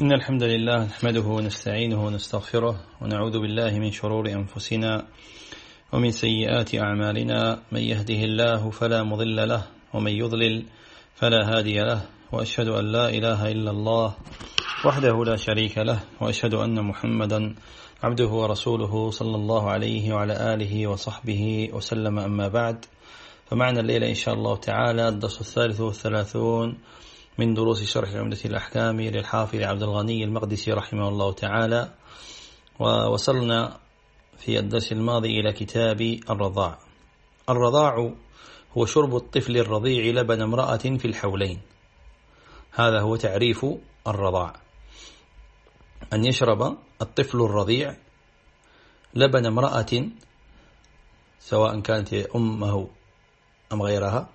إن الحمد لله نحمده ونستعينه ونستغفره ونعوذ بالله من شرور أنفسنا ومن سيئات أعمالنا. من يهده الله فلا مضل له ومن يضلل فلا هادي له وأشهد أن لا إله إلا الله وحده لا شريك له وأشهد أن محمدا عبده ورسوله صلى الله عليه وعلى آله وصحبه وسلم. أما بعد فمعنا الليلة إن شاء الله تعالى الدرس الثالث والثلاثون. من دروس شرح عمدة الأحكام للحافظ عبد الغني المقدسي رحمه الله تعالى. ووصلنا في الدرس الماضي إلى كتاب الرضاع. الرضاع هو شرب الطفل الرضيع لبن امرأة في الحولين. هذا هو تعريف الرضاع. أن يشرب الطفل الرضيع لبن امرأة سواء كانت أمه أم غيرها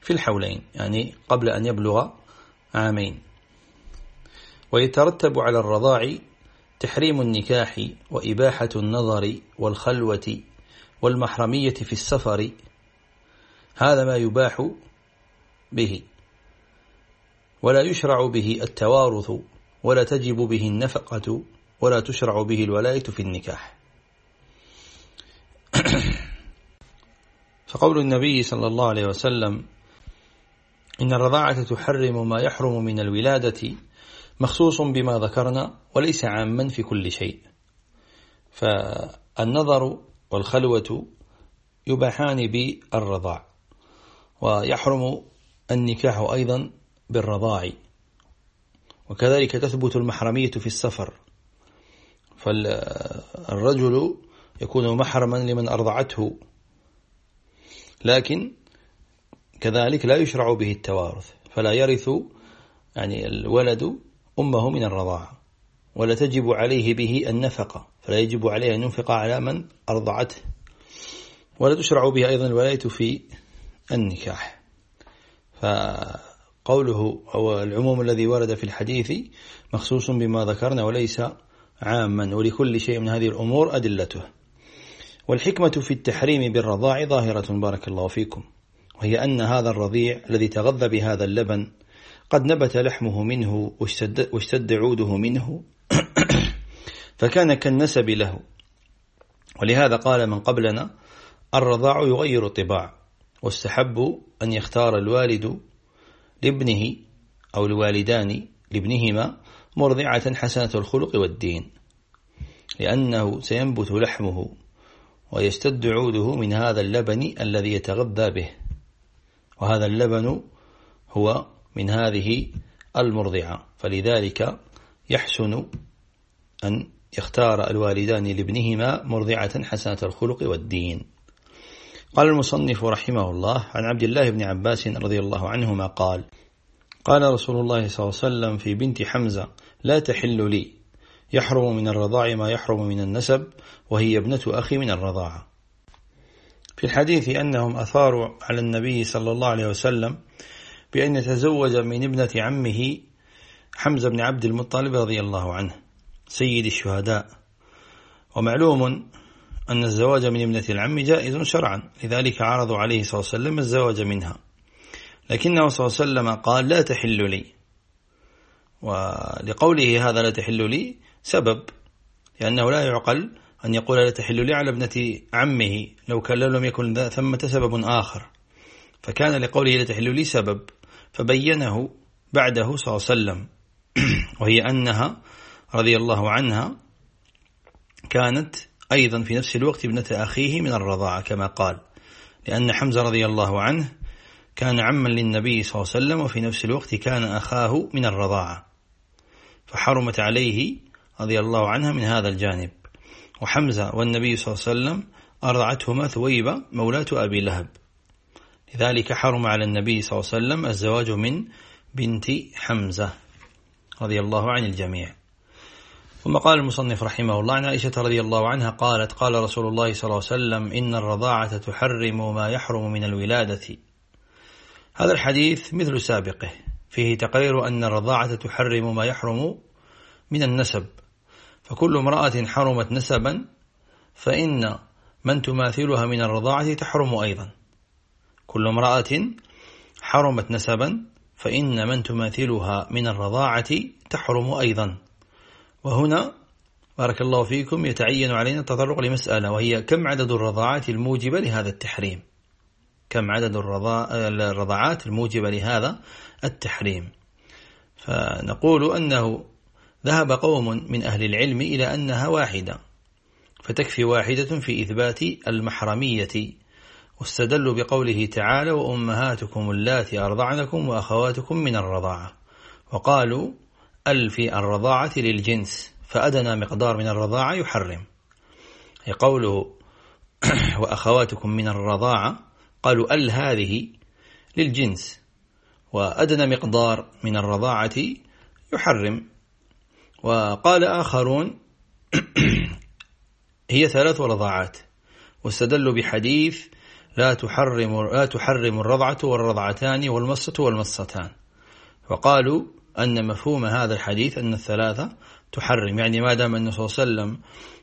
في الحولين يعني قبل أن يبلغ عامين ويترتب على الرضاع تحريم النكاح وإباحة النظر والخلوة والمحرمية في السفر هذا ما يباح به. ولا يشرع به التوارث ولا تجب به النفقة ولا تشرع به الولاية في النكاح. فقول النبي صلى الله عليه وسلم إن الرضاعة تحرم ما يحرم من الولادة مخصوص بما ذكرنا وليس عاما في كل شيء. فالنظر والخلوة يباحان بالرضاع ويحرم النكاح أيضا بالرضاع. وكذلك تثبت المحرمية في السفر فالرجل يكون محرما لمن أرضعته. لكن كذلك لا يشرع به التوارث فلا يرث يعني الولد أمه من الرضاعة ولا تجب عليه به النفقة فلا يجب عليه أن ينفق على من أرضعته ولا تشرع به أيضا الولاية في النكاح. فقوله أو العموم الذي ورد في الحديث مخصوص بما ذكرنا وليس عاما ولكل شيء من هذه الأمور أدلته. والحكمة في التحريم بالرضاع ظاهرة بارك الله فيكم. وهي أن هذا الرضيع الذي تغذى بهذا اللبن قد نبت لحمه منه واشتد, عوده منه. فكان كالنسب له. ولهذا قال من قبلنا الرضاع يغير الطباع واستحب أن يختار الوالد لابنه أو الوالدان لابنهما مرضعة حسنة الخلق والدين لأنه سينبت لحمه ويشتد عوده من هذا اللبن الذي يتغذى به. وهذا اللبن هو من هذه المرضعة. فلذلك يحسن أن يختار الوالدان لابنهما مرضعة حسنة الخلق والدين. قال المصنف رحمه الله عن عبد الله بن عباس رضي الله عنهما قال قال رسول الله صلى الله عليه وسلم في بنت حمزة لا تحل لي. يحرم من الرضاع ما يحرم من النسب وهي ابنة أخي من الرضاعة. في الحديث أنهم أثاروا على النبي صلى الله عليه وسلم بأن يتزوج من ابنة عمه حمزة بن عبد المطلب رضي الله عنه سيد الشهداء. ومعلوم أن الزواج من ابنة العم جائز شرعا لذلك عرضوا عليه صلى الله عليه وسلم الزواج منها. لكنه صلى الله عليه وسلم قال لا تحل لي. ولقوله هذا لا تحل لي سبب لأنه لا يعقل أن يقول لا تحل لي على ابنة عمه لو كان لم يكن ثمة سبب آخر. فكان لقوله لا تحل لي سبب فبينه بعده صلى الله عليه وسلم. وهي أنها رضي الله عنها كانت أيضا في نفس الوقت ابنة أخيه من الرضاعة كما قال. لأن حمزة رضي الله عنه كان عما للنبي صلى الله عليه وسلم وفي نفس الوقت كان أخاه من الرضاعة. فحرمت عليه رضي الله عنها من هذا الجانب. وحمزة والنبي صلى الله عليه وسلم أرضعتهما ثويبة مولاة أبي لهب. لذلك حرم على النبي صلى الله عليه وسلم الزواج من بنت حمزة رضي الله عن الجميع. ثم قال المصنف رحمه الله عن عائشة رضي الله عنها قالت قال رسول الله صلى الله عليه وسلم إن الرضاعة تحرم ما يحرم من الولادة هذا الحديث مثل سابقه. فيه تقرير أن الرضاعة تحرم ما يحرم من النسب. فكل امرأة حرمت نسبا فإن من تماثلها من الرضاعة تحرم أيضا. كل امرأة حرمت نسبا فإن من تماثلها من الرضاعة تحرم أيضا. وهنا بارك الله فيكم يتعين علينا التطرق لمسألة وهي كم عدد الرضاعات الموجبة لهذا التحريم؟ كم عدد الرضاعات الموجبة لهذا التحريم؟ فنقول أنه ذهب قوم من أهل العلم إلى أنها واحدة فتكفي واحدة في إثبات المحرمية. واستدلوا بقوله تعالى وأمهاتكم اللاتي أرضعنكم وأخواتكم من الرضاعة وقالوا ال في الرضاعة للجنس فأدنى مقدار من الرضاعة يحرم قوله وأخواتكم من الرضاعة قالوا أل هذه للجنس وأدنى مقدار من الرضاعة يحرم وقال آخرون هي ثلاث رضاعات. واستدلوا بحديث لا تحرم لا تحرم الرضعة والرضعتان والمصة والمصتان وقالوا أن مفهوم هذا الحديث أن الثلاثة تحرم. يعني ما دام النبي صلى الله عليه وسلم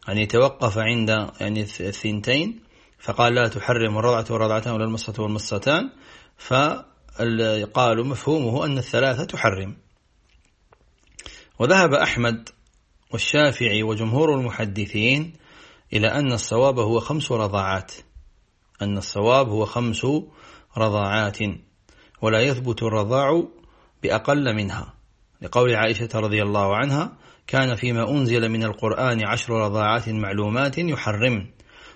يعني توقف عند يعني الثنتين فقال لا تحرم الرضعة والرضعتان ولا المصة والمصتان فقالوا مفهومه أن الثلاثة تحرم. وذهب أحمد والشافعي وجمهور المحدثين إلى أن الصواب هو خمس رضاعات. أن الصواب هو خمس رضاعات ولا يثبت الرضاع بأقل منها. لقول عائشة رضي الله عنها كان فيما أنزل من القرآن عشر رضاعات معلومات يحرم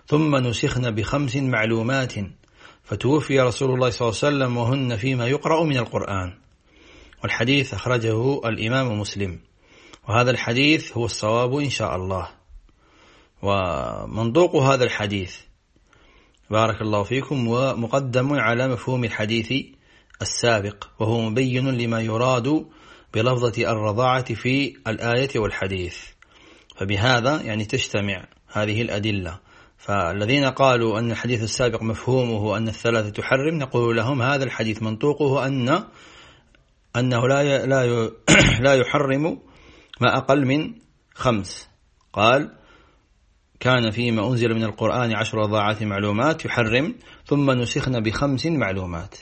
ثم نسخن بخمس معلومات فتوفي رسول الله صلى الله عليه وسلم وهن فيما يقرأ من القرآن. والحديث أخرجه الإمام مسلم. وهذا الحديث هو الصواب إن شاء الله. ومنطوق هذا الحديث بارك الله فيكم ومقدم على مفهوم الحديث السابق وهو مبين لما يراد بلفظة الرضاعة في الآية والحديث. فبهذا يعني تجتمع هذه الأدلة. فالذين قالوا أن الحديث السابق مفهومه أن الثلاثة تحرم نقول لهم هذا الحديث منطوقه أن أنه لا لا لا يحرم ما أقل من خمس. قال كان فيما أنزل من القرآن عشر رضاعات معلومات يحرم ثم نسخنا بخمس معلومات.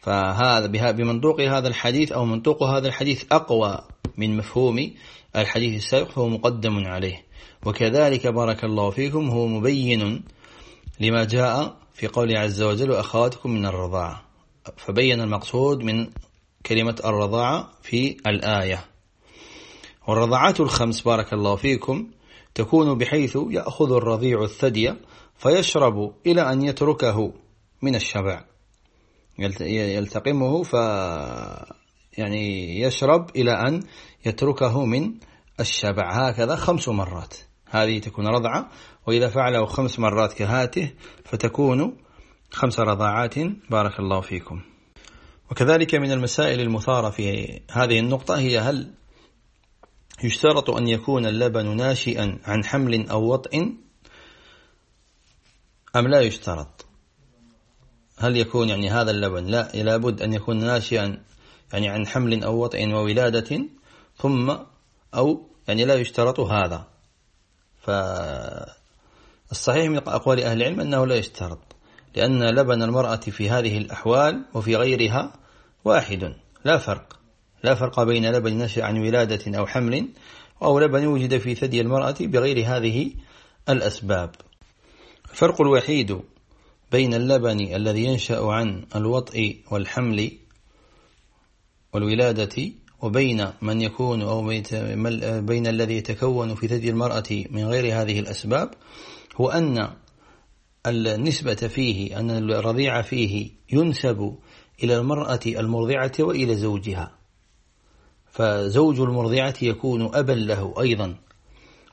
فهذا بمنطوق هذا الحديث أو منطوق هذا الحديث أقوى من مفهوم الحديث السابق فهو مقدم عليه. وكذلك بارك الله فيكم هو مبين لما جاء في قوله عز وجل وأخواتكم من الرضاعة. فبين المقصود من كلمة الرضاعة في الآية. والرضاعات الخمس بارك الله فيكم تكون بحيث يأخذ الرضيع الثدي فيشرب إلى أن يتركه من الشبع. يلتقمه ف يعني يشرب إلى أن يتركه من الشبع. هكذا خمس مرات. هذه تكون رضعة وإذا فعله خمس مرات كهاته فتكون خمس رضاعات. بارك الله فيكم. وكذلك من المسائل المثارة في هذه النقطة هي هل يشترط أن يكون اللبن ناشئا عن حمل أو وطئ أم لا يشترط؟ هل يكون يعني هذا اللبن لا لابد أن يكون ناشئا يعني عن حمل أو وطئ وولادة ثم أو يعني لا يشترط هذا. فالصحيح من أقوال أهل العلم أنه لا يشترط لأن لبن المرأة في هذه الأحوال وفي غيرها واحد. لا فرق. لا فرق بين لبن نشأ عن ولادة أو حمل أو لبن وجد في ثدي المرأة بغير هذه الأسباب. الفرق الوحيد بين اللبن الذي ينشأ عن الوطء والحمل والولادة وبين من يكون أو بين الذي يتكون في ثدي المرأة من غير هذه الأسباب هو أن النسبة فيه أن الرضيع فيه ينسب إلى المرأة المرضعة وإلى زوجها. فزوج المرضعة يكون أبا له أيضا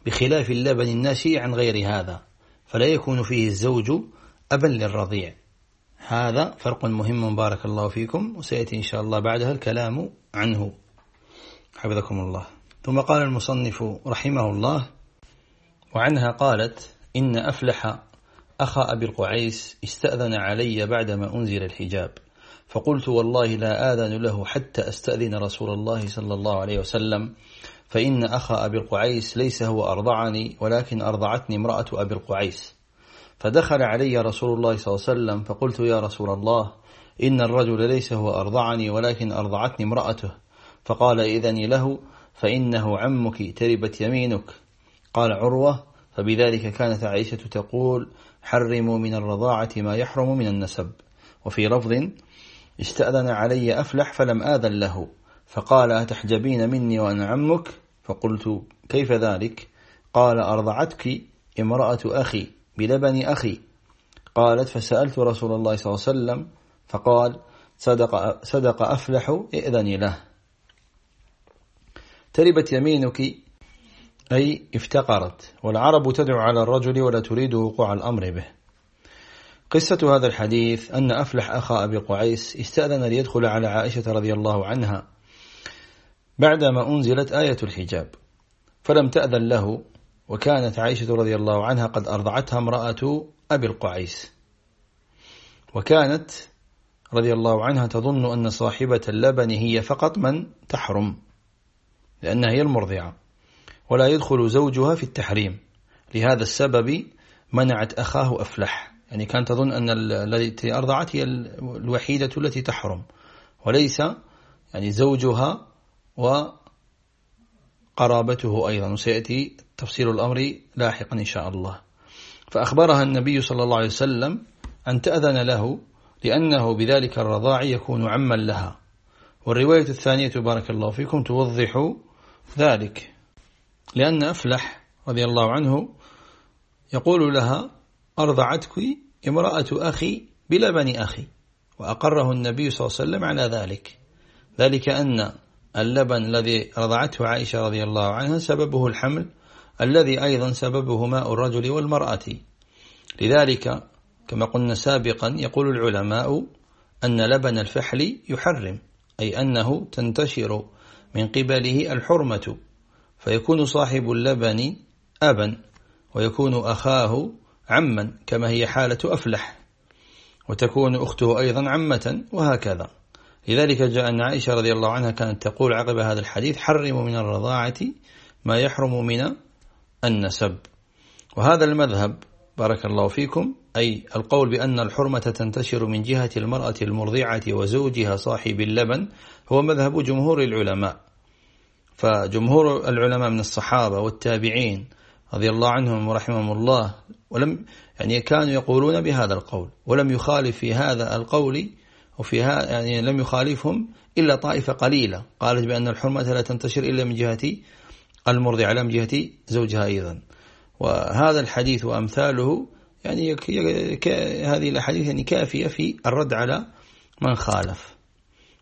بخلاف اللبن الناشئ عن غير هذا فلا يكون فيه الزوج أبا للرضيع. هذا فرق مهم بارك الله فيكم وسيأتي إن شاء الله بعدها الكلام عنه. حفظكم الله. ثم قال المصنف رحمه الله وعنها قالت إن أفلح أخا أبي القعيس استأذن علي بعدما أنزل الحجاب. فقلت والله لا آذن له حتى أستأذن رسول الله صلى الله عليه وسلم فإن أخا أبي القعيس ليس هو أرضعني ولكن أرضعتني امرأة أبي القعيس. فدخل علي رسول الله صلى الله عليه وسلم فقلت يا رسول الله إن الرجل ليس هو أرضعني ولكن أرضعتني امرأته. فقال إذني له فإنه عمك تربت يمينك. قال عروة فبذلك كانت عائشة تقول حرموا من الرضاعة ما يحرم من النسب. وفي لفظ استأذن علي أفلح فلم آذن له. فقال أتحجبين مني وأنا عمك؟ فقلت كيف ذلك؟ قال أرضعتك امرأة أخي بلبن أخي. قالت فسألت رسول الله صلى الله عليه وسلم فقال صدق, صدق أفلح ائذني له. تربت يمينك أي افتقرت والعرب تدعو على الرجل ولا تريد وقوع الأمر به. قصة هذا الحديث أن أفلح أخا أبي قعيس استأذن ليدخل على عائشة رضي الله عنها بعدما أنزلت آية الحجاب فلم تأذن له وكانت عائشة رضي الله عنها قد أرضعتها امرأة أبي القعيس. وكانت رضي الله عنها تظن أن صاحبة اللبن هي فقط من تحرم لأنها هي المرضعة ولا يدخل زوجها في التحريم. لهذا السبب منعت أخاه أفلح. يعني كانت تظن أن التي أرضعت هي الوحيدة التي تحرم وليس يعني زوجها وقرابته أيضا. وسيأتي تفصيل الأمر لاحقا إن شاء الله. فأخبرها النبي صلى الله عليه وسلم أن تأذن له لأنه بذلك الرضاع يكون عما لها. والرواية الثانية بارك الله فيكم توضح ذلك. لأن أفلح رضي الله عنه يقول لها أرضعتك امرأة أخي بلبن أخي وأقره النبي صلى الله عليه وسلم على ذلك. ذلك أن اللبن الذي رضعته عائشة رضي الله عنها سببه الحمل الذي أيضا سببه ماء الرجل والمرأة. لذلك كما قلنا سابقا يقول العلماء أن لبن الفحل يحرم أي أنه تنتشر من قبله الحرمة فيكون صاحب اللبن أبا ويكون أخاه عما كما هي حالة أفلح. وتكون أخته أيضا عمة وهكذا. لذلك جاء أن عائشة رضي الله عنها كانت تقول عقب هذا الحديث حرموا من الرضاعة ما يحرم من النسب. وهذا المذهب بارك الله فيكم أي القول بأن الحرمة تنتشر من جهة المرأة المرضعة وزوجها صاحب اللبن هو مذهب جمهور العلماء. فجمهور العلماء من الصحابة والتابعين رضي الله عنهم ورحمهم الله ولم يعني كانوا يقولون بهذا القول ولم يخالف في هذا القول وفي يعني لم يخالفهم إلا طائفة قليلة. قالت بأن الحرمة لا تنتشر إلا من جهة المرضع لا من جهة زوجها أيضا. وهذا الحديث وأمثاله يعني هذه الأحاديث يعني كافية في الرد على من خالف.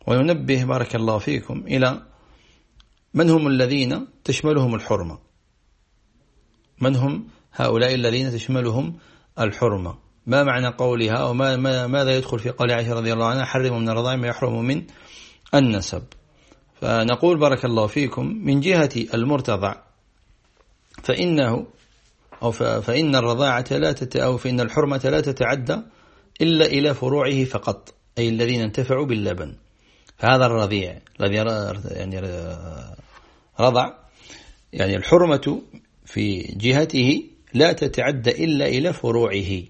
وننبه بارك الله فيكم إلى من هم الذين تشملهم الحرمة. من هم هؤلاء الذين تشملهم الحرمة؟ ما معنى قولها وما ماذا يدخل في قول عائشة رضي الله عنها؟ حرم من الرضاع ما يحرم من النسب. فنقول بارك الله فيكم من جهة المرتضع فإنه أو فإن الرضاعة لا تت أو فإن الحرمة لا تتعدى إلا إلى فروعه فقط أي الذين انتفعوا باللبن. فهذا الرضيع الذي يعني رضع يعني الحرمة في جهته لا تتعدى إلا إلى فروعه.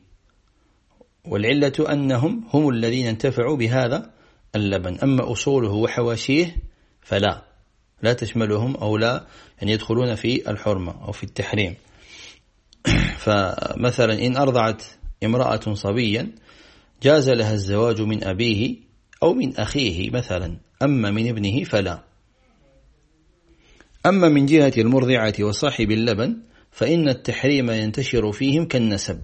والعلة أنهم هم الذين انتفعوا بهذا اللبن. أما أصوله وحواشيه فلا لا تشملهم أو لا يعني يدخلون في الحرمة أو في التحريم. فمثلا إن أرضعت امرأة صبيا جاز لها الزواج من أبيه أو من أخيه مثلا. أما من ابنه فلا. أما من جهة المرضعة وصاحب اللبن فإن التحريم ينتشر فيهم كالنسب.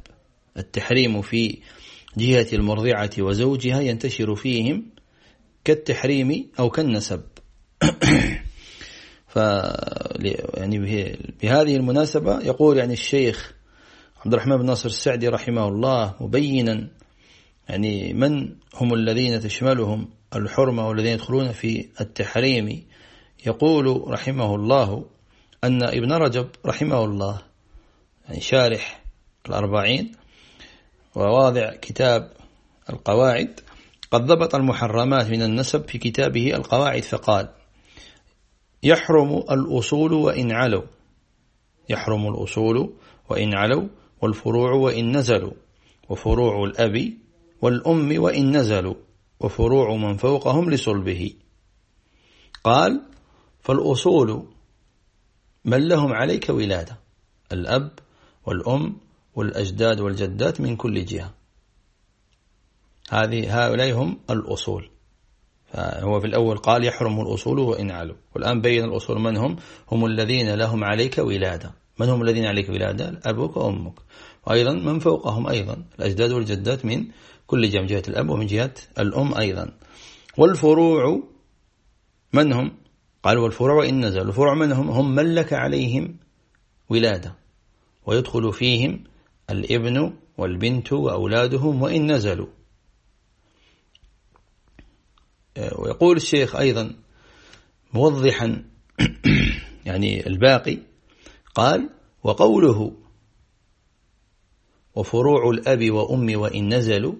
التحريم في جهة المرضعة وزوجها ينتشر فيهم كالتحريم أو كالنسب. ف يعني بهذه المناسبة يقول يعني الشيخ عبد الرحمن بن ناصر السعدي رحمه الله مبينا يعني من هم الذين تشملهم الحرمة والذين يدخلون في التحريم يقول رحمه الله أن ابن رجب رحمه الله يعني شارح الأربعين وواضع كتاب القواعد قد ضبط المحرمات من النسب في كتابه القواعد فقال يحرم الأصول وإن علوا. يحرم الأصول وإن علوا والفروع وإن نزلوا وفروع الأب والأم وإن نزلوا وفروع من فوقهم لصلبه. قال فالأصول من لهم عليك ولادة الأب والأم والأجداد والجدات من كل جهة. هذه هؤلاء هم الأصول. فهو في الأول قال يحرم الأصول وإن علوا والآن بين الأصول من هم؟ هم الذين لهم عليك ولادة. من هم الذين عليك ولادة؟ أبوك وأمك. وأيضا من فوقهم أيضا؟ الأجداد والجدات من كل جهة. من جهة الأب ومن جهة الأم أيضا. والفروع من هم؟ قال والفروع وإن نزل. الفروع من هم؟ هم من لك عليهم ولادة ويدخل فيهم الابن والبنت وأولادهم وإن نزلوا. ويقول الشيخ أيضا موضحا يعني الباقي قال وقوله وفروع الأب وأم وإن نزلوا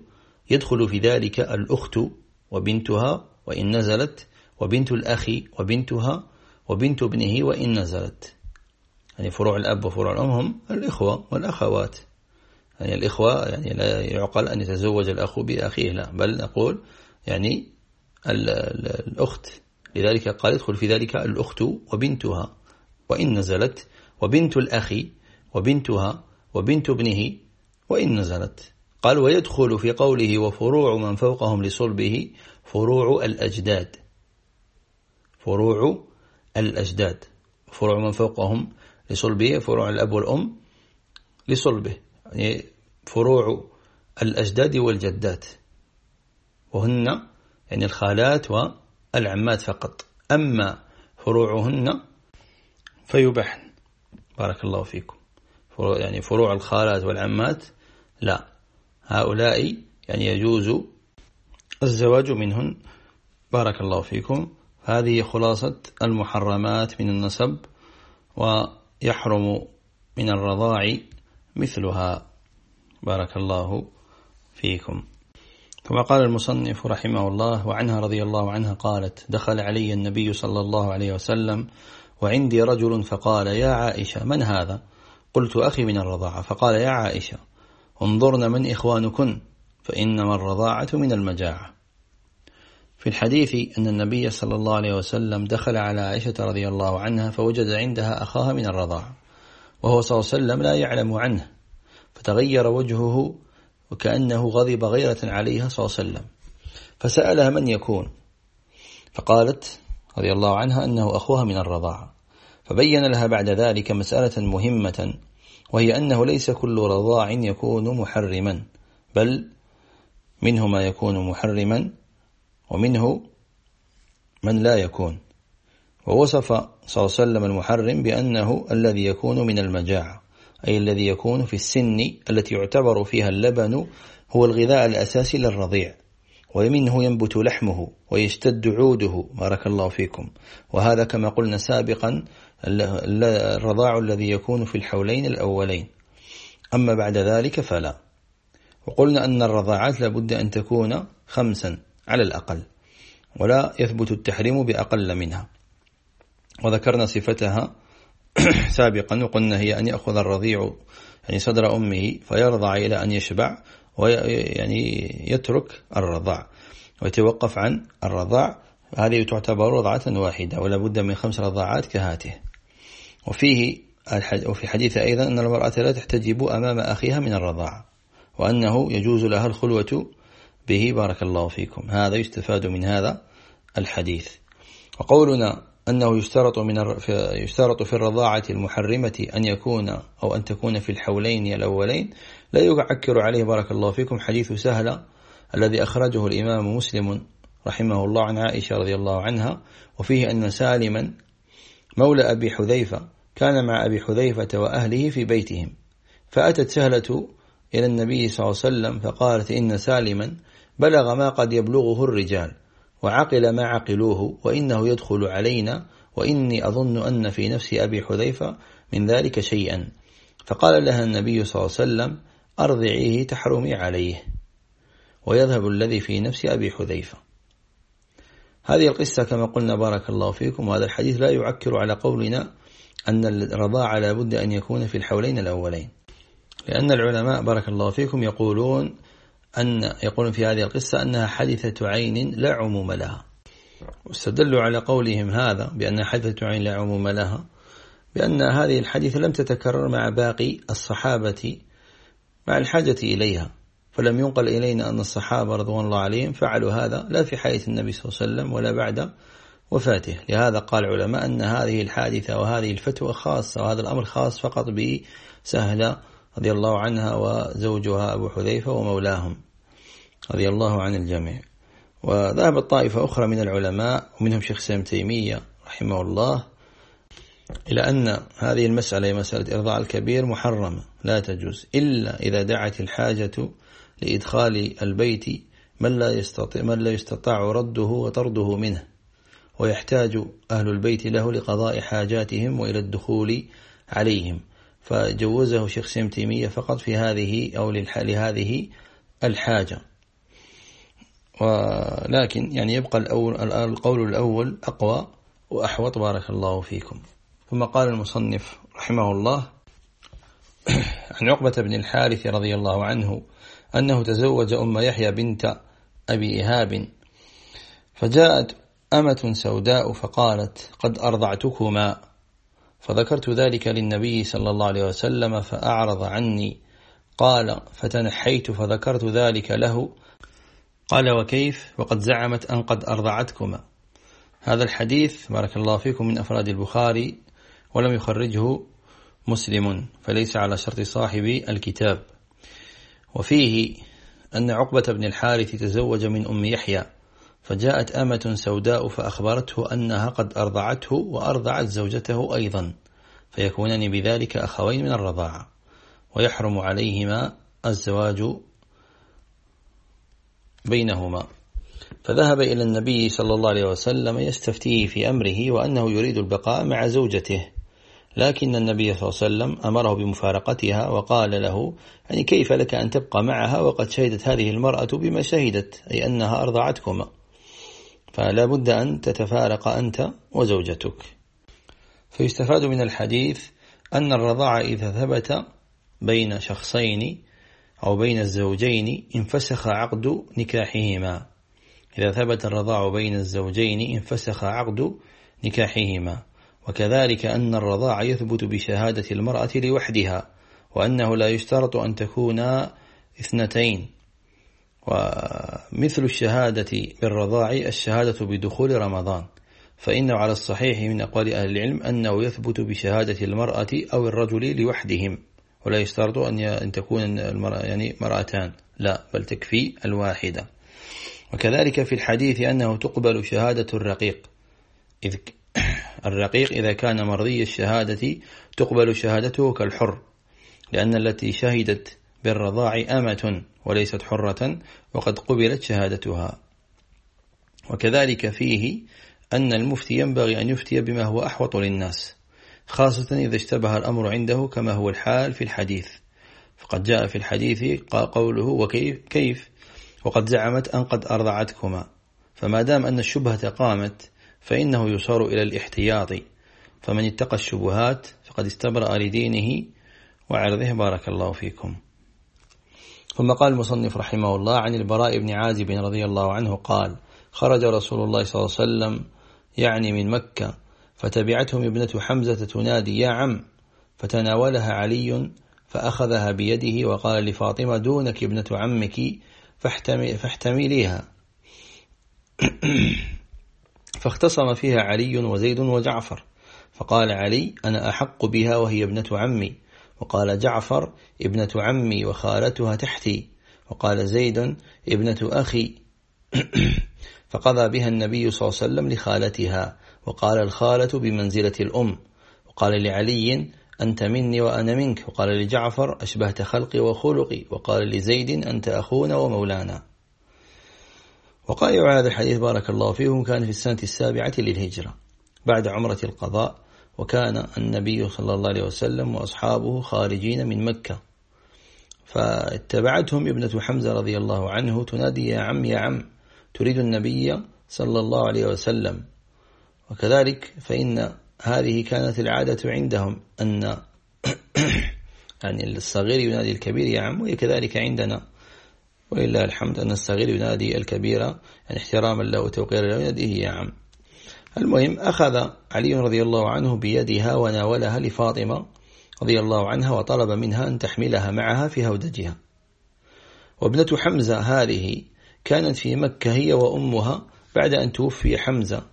يدخل في ذلك الأخت وبنتها وإن نزلت وبنت الأخ وبنتها وبنت ابنه وإن نزلت. يعني فروع الأب وفروع الأم هم الإخوة والأخوات. يعني الإخوة يعني لا يعقل أن يتزوج الأخ بأخيه لا. بل نقول يعني الأخت. لذلك قال يدخل في ذلك الأخت وبنتها وإن نزلت. وبنت الأخ وبنتها وبنت ابنه وإن نزلت. قال ويدخل في قوله وفروع من فوقهم لصلبه فروع الأجداد. فروع الأجداد فروع من فوقهم لصلبه فروع الأب والأم لصلبه يعني فروع الأجداد والجدات. وهن يعني الخالات والعمات فقط. أما فروعهن فيبحن. بارك الله فيكم. فروع يعني فروع الخالات والعمات لا. هؤلاء يعني يجوز الزواج منهن. بارك الله فيكم. هذه خلاصة المحرمات من النسب ويحرم من الرضاع مثلها. بارك الله فيكم. كما قال المصنف رحمه الله وعنها رضي الله عنها قالت دخل علي النبي صلى الله عليه وسلم وعندي رجل فقال يا عائشة من هذا؟ قلت أخي من الرضاعة. فقال يا عائشة انظرن من إخوانكن فإنما الرضاعة من المجاعة. في الحديث أن النبي صلى الله عليه وسلم دخل على عائشة رضي الله عنها فوجد عندها أخاها من الرضاعة وهو صلى الله عليه وسلم لا يعلم عنه فتغير وجهه وكأنه غضب غيرة عليها صلى الله عليه وسلم. فسألها من يكون فقالت رضي الله عنها أنه أخوها من الرضاعة فبين لها بعد ذلك مسألة مهمة وهي أنه ليس كل رضاع يكون محرما بل منه ما يكون محرما ومنه من لا يكون. ووصف صلى الله عليه وسلم المحرم بأنه الذي يكون من المجاعة أي الذي يكون في السن التي يعتبر فيها اللبن هو الغذاء الأساسي للرضيع. ومنه ينبت لحمه ويشتد عوده. بارك الله فيكم. وهذا كما قلنا سابقا الرضاع الذي يكون في الحولين الأولين. أما بعد ذلك فلا. وقلنا أن الرضاعات لابد أن تكون خمسا. على الأقل ولا يثبت التحريم بأقل منها. وذكرنا صفتها سابقا وقلنا هي أن يأخذ الرضيع يعني صدر أمه فيرضع إلى أن يشبع ويعني يترك الرضاع. ويتوقف عن الرضاع هذه تعتبر رضعة واحدة ولا بد من خمس رضاعات كهاته. وفيه وفي حديث أيضا أن المرأة لا تحتجب أمام أخيها من الرضاعة وأنه يجوز لها الخلوة به. بارك الله فيكم. هذا يستفاد من هذا الحديث. وقولنا أنه يشترط من يشترط في الرضاعة المحرمة أن يكون أو أن تكون في الحولين الأولين. لا يعكر عليه بارك الله فيكم. حديث سهلة الذي أخرجه الإمام مسلم رحمه الله عن عائشة رضي الله عنها. وفيه أن سالما مولى أبي حذيفة كان مع أبي حذيفة وأهله في بيتهم. فأتت سهلة إلى النبي صلى الله عليه وسلم فقالت إن سالما بلغ ما قد يبلغه الرجال وعقل ما عقلوه وإنه يدخل علينا وإني أظن أن في نفس أبي حذيفة من ذلك شيئا. فقال لها النبي صلى الله عليه وسلم أرضعيه تحرمي عليه. ويذهب الذي في نفس أبي حذيفة. هذه القصة كما قلنا بارك الله فيكم وهذا الحديث لا يعكر على قولنا أن الرضاعة لابد أن يكون في الحولين الأولين. لأن العلماء بارك الله فيكم يقولون أن يقولون في هذه القصة أنها حادثة عين لا عموم لها. واستدلوا على قولهم هذا بأن حادثة عين لا عموم لها بأن هذه الحديث لم تتكرر مع باقي الصحابة مع الحاجة إليها. فلم ينقل إلينا أن الصحابة رضوان الله عليهم فعلوا هذا لا في حياة النبي صلى الله عليه وسلم ولا بعد وفاته. لهذا قال العلماء أن هذه الحادثة وهذه الفتوى خاصة وهذا الأمر خاص فقط بسهلة رضي الله عنها وزوجها أبو حذيفة ومولاهم رضي الله عن الجميع. وذهبت طائفة أخرى من العلماء ومنهم شيخ سلم تيمية رحمه الله إلى أن هذه المسألة مسألة إرضاع الكبير محرمة لا تجوز إلا إذا دعت الحاجة لإدخال البيت من لا يستطيع, من لا يستطاع رده وطرده منه ويحتاج أهل البيت له لقضاء حاجاتهم وإلى الدخول عليهم. فجوزه شيخ سيم تيمية فقط في هذه أو لهذه الحاجة. ولكن يعني يبقى الأول القول الأول أقوى وأحوط. بارك الله فيكم. ثم قال المصنف رحمه الله عن عقبة بن الحارث رضي الله عنه أنه تزوج أم يحيى بنت أبي إهاب. فجاءت أمة سوداء فقالت قد أرضعتكما. فذكرت ذلك للنبي صلى الله عليه وسلم فأعرض عني. قال فتنحيت فذكرت ذلك له. قال وكيف؟ وقد زعمت أن قد أرضعتكما. هذا الحديث بارك الله فيكم من أفراد البخاري ولم يخرجه مسلم فليس على شرط صاحب الكتاب. وفيه أن عقبة بن الحارث تزوج من أم يحيى. فجاءت أمة سوداء فأخبرته أنها قد أرضعته وأرضعت زوجته أيضا فيكونان بذلك أخوين من الرضاعة ويحرم عليهما الزواج بينهما. فذهب إلى النبي صلى الله عليه وسلم يستفتيه في أمره وأنه يريد البقاء مع زوجته لكن النبي صلى الله عليه وسلم أمره بمفارقتها وقال له يعني كيف لك أن تبقى معها وقد شهدت هذه المرأة بما شهدت أي أنها أرضعتكما؟ فلا بد أن تتفارق أنت وزوجتك. فيستفاد من الحديث أن الرضاعة إذا ثبت بين شخصين أو بين الزوجين انفسخ عقد نكاحهما. إذا ثبت الرضاع بين الزوجين انفسخ عقد نكاحهما. وكذلك أن الرضاع يثبت بشهادة المرأة لوحدها وأنه لا يشترط أن تكون اثنتين. ومثل الشهادة بالرضاع الشهادة بدخول رمضان. فإنه على الصحيح من أقوال أهل العلم أنه يثبت بشهادة المرأة أو الرجل لوحدهم ولا يشترط أن تكون المرأة يعني مرأتان. لا بل تكفي الواحدة. وكذلك في الحديث أنه تقبل شهادة الرقيق. إذ الرقيق إذا كان مرضي الشهادة تقبل شهادته كالحر لأن التي شهدت بالرضاع أمة. وليست حرة وقد قبلت شهادتها. وكذلك فيه أن المفتي ينبغي أن يفتي بما هو أحوط للناس خاصة إذا اشتبه الأمر عنده كما هو الحال في الحديث. فقد جاء في الحديث قوله وكيف كيف؟ وقد زعمت أن قد أرضعتكما. فما دام أن الشبهة قامت فإنه يصار إلى الاحتياط. فمن اتقى الشبهات فقد استبرأ لدينه وعرضه. بارك الله فيكم. ثم قال المصنف رحمه الله عن البراء بن عازب رضي الله عنه قال خرج رسول الله صلى الله عليه وسلم يعني من مكة فتبعتهم ابنة حمزة تنادي يا عم! فتناولها علي فأخذها بيده وقال لفاطمة دونك ابنة عمك فاحتمليها فاختصم فيها علي وزيد وجعفر فقال علي أنا أحق بها وهي ابنة عمي وقال جعفر ابنة عمي وخالتها تحتي وقال زيد ابنة أخي. فقضى بها النبي صلى الله عليه وسلم لخالتها وقال الخالة بمنزلة الأم. وقال لعلي أنت مني وأنا منك. وقال لجعفر أشبهت خلقي وخلقي. وقال لزيد أنت أخونا ومولانا. وقائع هذا الحديث بارك الله فيه كان في السنة السابعة للهجرة. بعد عمرة القضاء وكان النبي صلى الله عليه وسلم وأصحابه خارجين من مكة. فاتبعتهم ابنة حمزة رضي الله عنه تنادي يا عم يا عم تريد النبي صلى الله عليه وسلم. وكذلك فإن هذه كانت العادة عندهم أن يعني الصغير ينادي الكبير يا عم وكذلك عندنا. ولله الحمد أن الصغير ينادي الكبير يعني احتراما له وتوقيرا له يناديه يا عم. المهم أخذ علي رضي الله عنه بيدها وناولها لفاطمة رضي الله عنها وطلب منها أن تحملها معها في هودجها. وابنة حمزة هذه كانت في مكة هي وأمها بعد أن توفي حمزة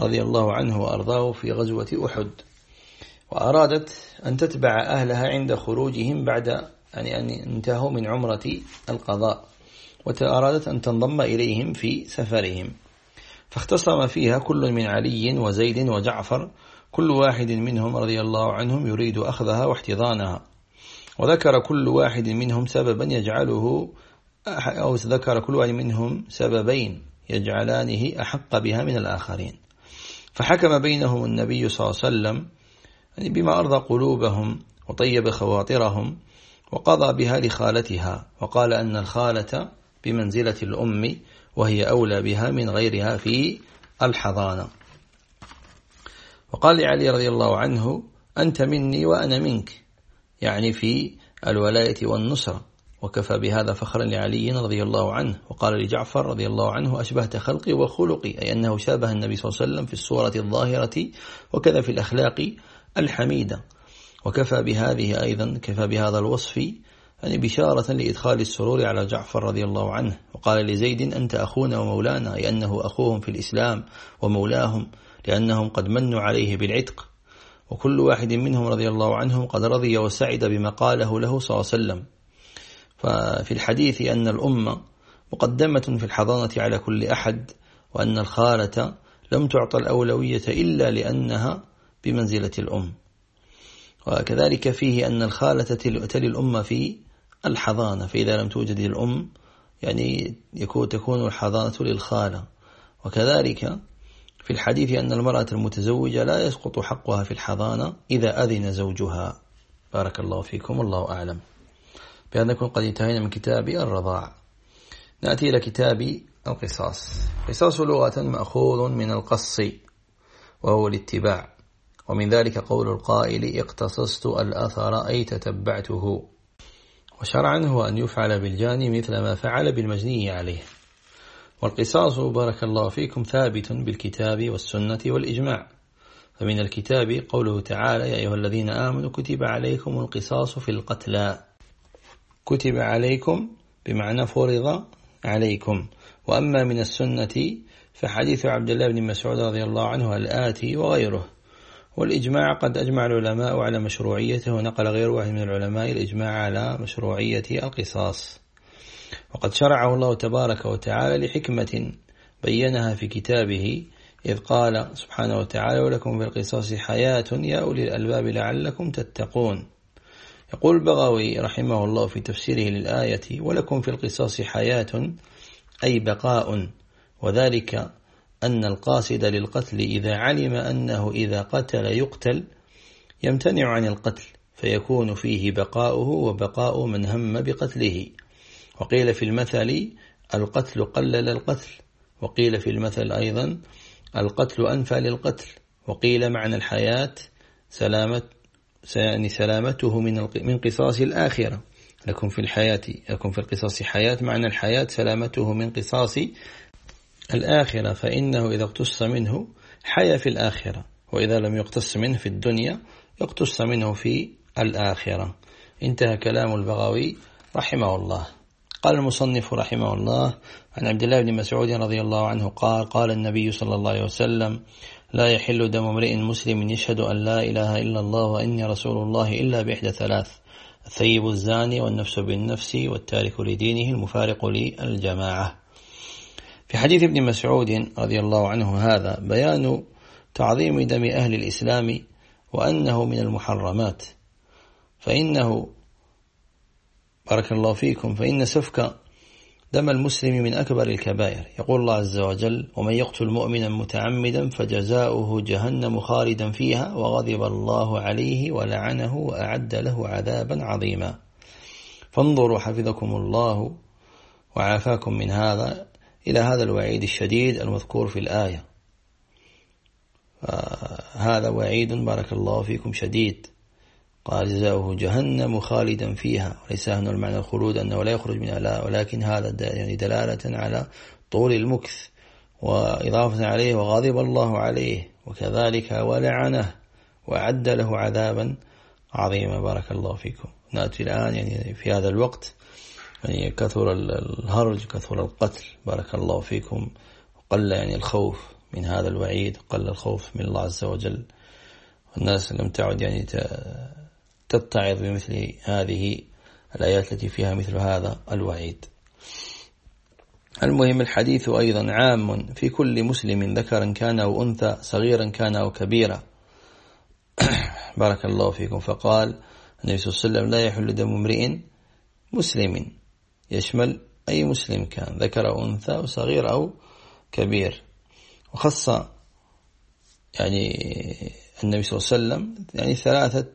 رضي الله عنه وأرضاه في غزوة أحد. وأرادت أن تتبع أهلها عند خروجهم بعد يعني أن انتهوا من عمرة القضاء وأرادت أن تنضم إليهم في سفرهم. فاختصم فيها كل من علي وزيد وجعفر كل واحد منهم رضي الله عنهم يريد أخذها واحتضانها. وذكر كل واحد منهم سببا يجعله أو ذكر كل واحد منهم سببين يجعلانه أحق بها من الآخرين. فحكم بينهم النبي صلى الله عليه وسلم يعني بما أرضى قلوبهم وطيب خواطرهم وقضى بها لخالتها وقال أن الخالة بمنزلة الأم وهي أولى بها من غيرها في الحضانة. وقال لعلي رضي الله عنه أنت مني وأنا منك. يعني في الولاية والنصرة. وكفى بهذا فخرا لعلي رضي الله عنه. وقال لجعفر رضي الله عنه أشبهت خلقي وخلقي. أي أنه شابه النبي صلى الله عليه وسلم في الصورة الظاهرة وكذا في الأخلاق الحميدة. وكفى بهذه أيضا كفى بهذا الوصف يعني بشارة لإدخال السرور على جعفر رضي الله عنه. وقال لزيد أنت أخونا ومولانا أي أنه أخوهم في الإسلام ومولاهم لأنهم قد منوا عليه بالعتق. وكل واحد منهم رضي الله عنهم قد رضي وسعد بما قاله له صلى الله عليه وسلم. ففي الحديث أن الأمة مقدمة في الحضانة على كل أحد وأن الخالة لم تعطى الأولوية إلا لأنها بمنزلة الأم. وكذلك فيه أن الخالة تلي الأمة في الحضانة فإذا لم توجد الأم يعني يكون تكون الحضانة للخالة. وكذلك في الحديث أن المرأة المتزوجة لا يسقط حقها في الحضانة إذا أذن زوجها. بارك الله فيكم الله أعلم. بأن نكون قد انتهينا من كتاب الرضاع. نأتي إلى كتاب القصاص. قصاص لغة مأخوذ من القص وهو الاتباع. ومن ذلك قول القائل اقتصصت الأثر أي تتبعته. وشرعا هو أن يفعل بالجاني مثل ما فعل بالمجني عليه. والقصاص بارك الله فيكم ثابت بالكتاب والسنة والإجماع. فمن الكتاب قوله تعالى يا أيها الذين آمنوا كتب عليكم القصاص في القتلى. كتب عليكم بمعنى فرض عليكم. وأما من السنة فحديث عبد الله بن مسعود رضي الله عنه الآتي وغيره. والإجماع قد أجمع العلماء على مشروعيته ونقل غير واحد من العلماء الإجماع على مشروعية القصاص. وقد شرعه الله تبارك وتعالى لحكمة بينها في كتابه إذ قال سبحانه وتعالى ولكم في القصاص حياة يا أولي الألباب لعلكم تتقون يقول البغوي رحمه الله في تفسيره للآية ولكم في القصاص حياة أي بقاء وذلك أن القاصد للقتل إذا علم أنه إذا قتل يقتل يمتنع عن القتل فيكون فيه بقاؤه وبقاء من هم بقتله. وقيل في المثل القتل قلل القتل. وقيل في المثل أيضا القتل أنفى للقتل. وقيل معنى الحياة سلامة يعني سلامته من من قصاص الآخرة. لكم في الحياة لكم في القصاص حياة معنى الحياة سلامته من قصاص الآخرة فإنه إذا اقتص منه حيا في الآخرة وإذا لم يقتص منه في الدنيا يقتص منه في الآخرة. انتهى كلام البغوي رحمه الله. قال المصنف رحمه الله عن عبد الله بن مسعود رضي الله عنه قال قال النبي صلى الله عليه وسلم لا يحل دم امرئ مسلم يشهد أن لا إله إلا الله وإني رسول الله إلا بإحدى ثلاث الثيب الزاني والنفس بالنفس والتارك لدينه المفارق للجماعة. في حديث ابن مسعود رضي الله عنه هذا بيان تعظيم دم أهل الإسلام وأنه من المحرمات. فإنه بارك الله فيكم فإن سفك دم المسلم من أكبر الكبائر. يقول الله عز وجل ومن يقتل مؤمنا متعمدا فجزاؤه جهنم خالدا فيها وغضب الله عليه ولعنه وأعد له عذابا عظيما. فانظروا حفظكم الله وعافاكم من هذا. إلى هذا الوعيد الشديد المذكور في الآية. هذا وعيد بارك الله فيكم شديد. قال جزاؤه جهنم خالدا فيها. وليس هنا المعنى الخلود أنه لا يخرج منها. لا ولكن هذا يعني دلالة على طول المكث. وإضافة عليه وغضب الله عليه. وكذلك ولعنه. وأعد له عذابا عظيما. بارك الله فيكم. نأتي الآن يعني في هذا الوقت يعني كثر الهرج كثر القتل. بارك الله فيكم. وقل يعني الخوف من هذا الوعيد. قل الخوف من الله عز وجل. والناس لم تعد يعني تتعظ بمثل هذه الآيات التي فيها مثل هذا الوعيد. المهم الحديث أيضا عام. في كل مسلم ذكرا كان أو أنثى صغيرا كان أو كبيرا. بارك الله فيكم. فقال النبي صلى الله عليه وسلم لا يحل دم امرئ مسلم يشمل أي مسلم كان ذكر أو أنثى أو صغير أو كبير. وخص يعني النبي صلى الله عليه وسلم يعني ثلاثة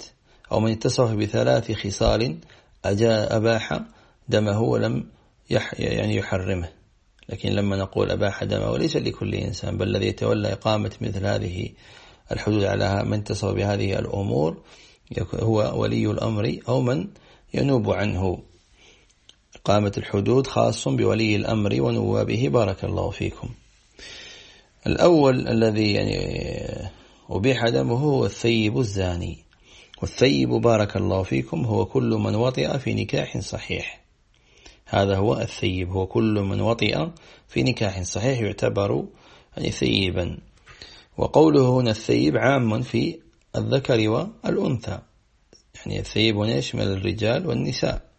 أو من اتصف بثلاث خصال أجاء أباح دمه ولم يح يعني يحرمه. لكن لما نقول أباح دمه وليس لكل إنسان بل الذي يتولى إقامة مثل هذه الحدود على من اتصف بهذه الأمور هو ولي الأمر أو من ينوب عنه. إقامة الحدود خاص بولي الأمر ونوابه. بارك الله فيكم. الأول الذي يعني أبيح دمه هو الثيب الزاني. والثيب بارك الله فيكم هو كل من وطئ في نكاح صحيح. هذا هو الثيب. هو كل من وطئ في نكاح صحيح يعتبر يعني ثيبا. وقوله هنا الثيب عام في الذكر والأنثى. يعني الثيب هنا يشمل الرجال والنساء.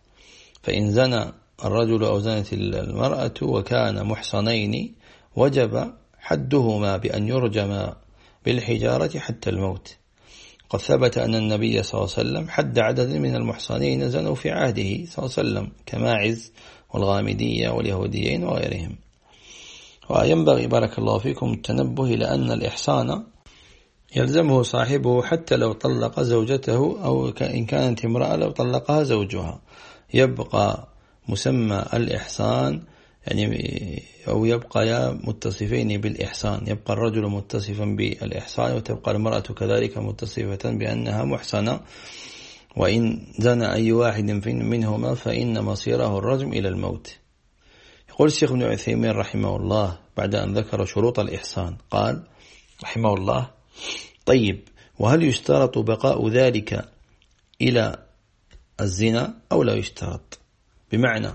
فإن زنى الرجل أو زنت المرأة وكان محصنين وجب حدهما بأن يرجم بالحجارة حتى الموت. قد ثبت أن النبي صلى الله عليه وسلم حد عدد من المحصنين زنوا في عهده صلى الله عليه وسلم كماعز والغامدية واليهوديين وغيرهم. وينبغي بارك الله فيكم التنبه إلى أن الإحصان يلزمه صاحبه حتى لو طلق زوجته أو إن كانت امرأة لو طلقها زوجها. يبقى مسمى الإحصان يعني أو يبقى متصفين بالإحسان يبقى الرجل متصفا بالإحسان وتبقى المرأة كذلك متصفة بأنها محسنة. وإن زنى أي واحد منهما فإن مصيره الرجم إلى الموت. يقول الشيخ ابن عثيمين رحمه الله بعد أن ذكر شروط الإحسان قال رحمه الله طيب وهل يشترط بقاء ذلك إلى الزنا أو لا يشترط. بمعنى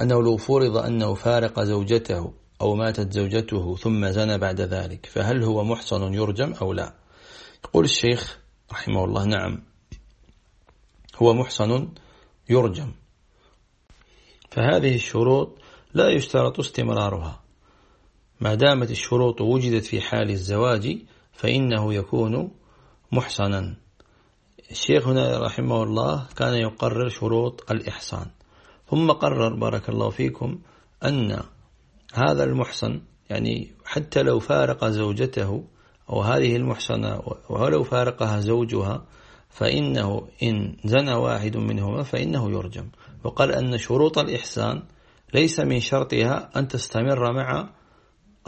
أنه لو فرض أنه فارق زوجته أو ماتت زوجته ثم زنى بعد ذلك فهل هو محصن يرجم أو لا؟ يقول الشيخ رحمه الله نعم هو محصن يرجم. فهذه الشروط لا يشترط استمرارها. ما دامت الشروط وجدت في حال الزواج فإنه يكون محصنا. الشيخ هنا رحمه الله كان يقرر شروط الإحصان ثم قرر بارك الله فيكم أن هذا المحصن يعني حتى لو فارق زوجته أو هذه المحصنة ولو فارقها زوجها فإنه إن زنى واحد منهما فإنه يرجم. وقال أن شروط الإحسان ليس من شرطها أن تستمر مع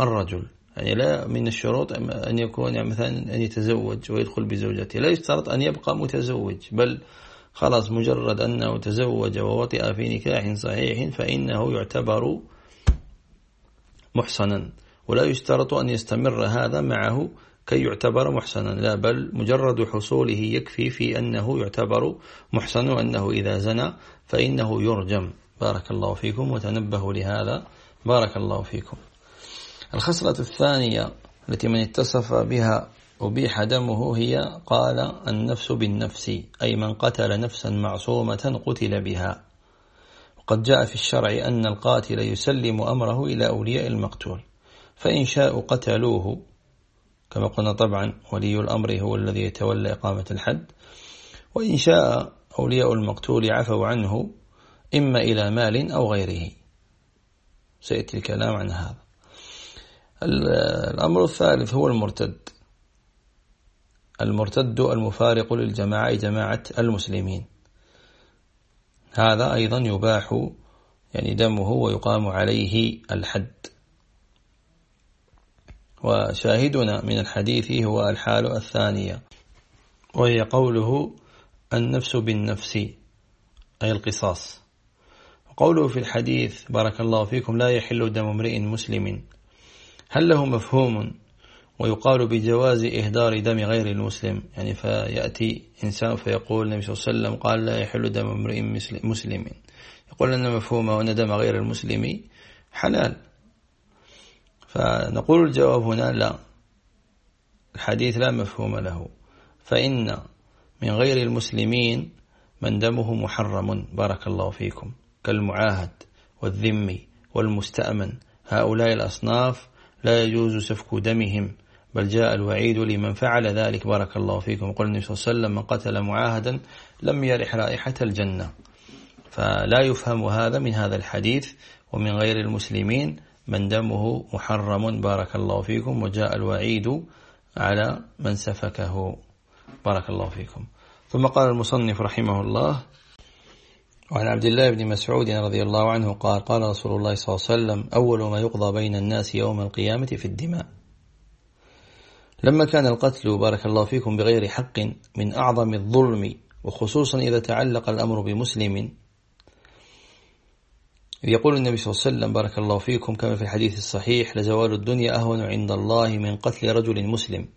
الرجل. يعني لا من الشروط أن يكون يعني مثلا أن يتزوج ويدخل بزوجته. لا يشترط أن يبقى متزوج بل خلاص مجرد أنه تزوج ووطئ في نكاح صحيح فإنه يعتبر محصنا ولا يشترط أن يستمر هذا معه كي يعتبر محسنا. لا بل مجرد حصوله يكفي في أنه يعتبر محسن وأنه إذا زنى فإنه يرجم. بارك الله فيكم وتنبهوا لهذا. بارك الله فيكم. الخصلة الثانية التي من اتصف بها أبيح دمه هي قال النفس بالنفس أي من قتل نفسا معصومة قتل بها. وقد جاء في الشرع أن القاتل يسلم أمره إلى أولياء المقتول فإن شاءوا قتلوه. كما قلنا طبعا ولي الأمر هو الذي يتولى إقامة الحد. وإن شاء أولياء المقتول عفوا عنه إما إلى مال أو غيره. سيأتي الكلام عن هذا. الأمر الثالث هو المرتد. المرتد المفارق للجماعة جماعة المسلمين. هذا أيضا يباح يعني دمه ويقام عليه الحد. وشاهدنا من الحديث هو الحال الثانية وهي قوله النفس بالنفس أي القصاص. قوله في الحديث بارك الله فيكم لا يحل دم امرئ مسلم هل له مفهوم ويقال بجواز إهدار دم غير المسلم؟ يعني فيأتي إنسان فيقول النبي صلى الله عليه وسلم قال لا يحل دم امرئ مسلم يقول أن مفهومه أن دم غير المسلم حلال. فنقول الجواب هنا لا. الحديث لا مفهوم له. فإن من غير المسلمين من دمه محرم. بارك الله فيكم. كالمعاهد والذمي والمستأمن. هؤلاء الأصناف لا يجوز سفك دمهم بل جاء الوعيد لمن فعل ذلك. بارك الله فيكم. قال النبي صلى الله عليه وسلم من قتل معاهدا لم يرح رائحة الجنة. فلا يفهم هذا من هذا الحديث ومن غير المسلمين من دمه محرم. بارك الله فيكم. وجاء الوعيد على من سفكه. بارك الله فيكم. ثم قال المصنف رحمه الله وعن عبد الله بن مسعود رضي الله عنه قال قال رسول الله صلى الله عليه وسلم أول ما يقضى بين الناس يوم القيامة في الدماء. لما كان القتل بارك الله فيكم بغير حق من أعظم الظلم وخصوصا إذا تعلق الأمر بمسلم. يقول النبي صلى الله عليه وسلم بارك الله فيكم كما في الحديث الصحيح لزوال الدنيا أهون عند الله من قتل رجل مسلم.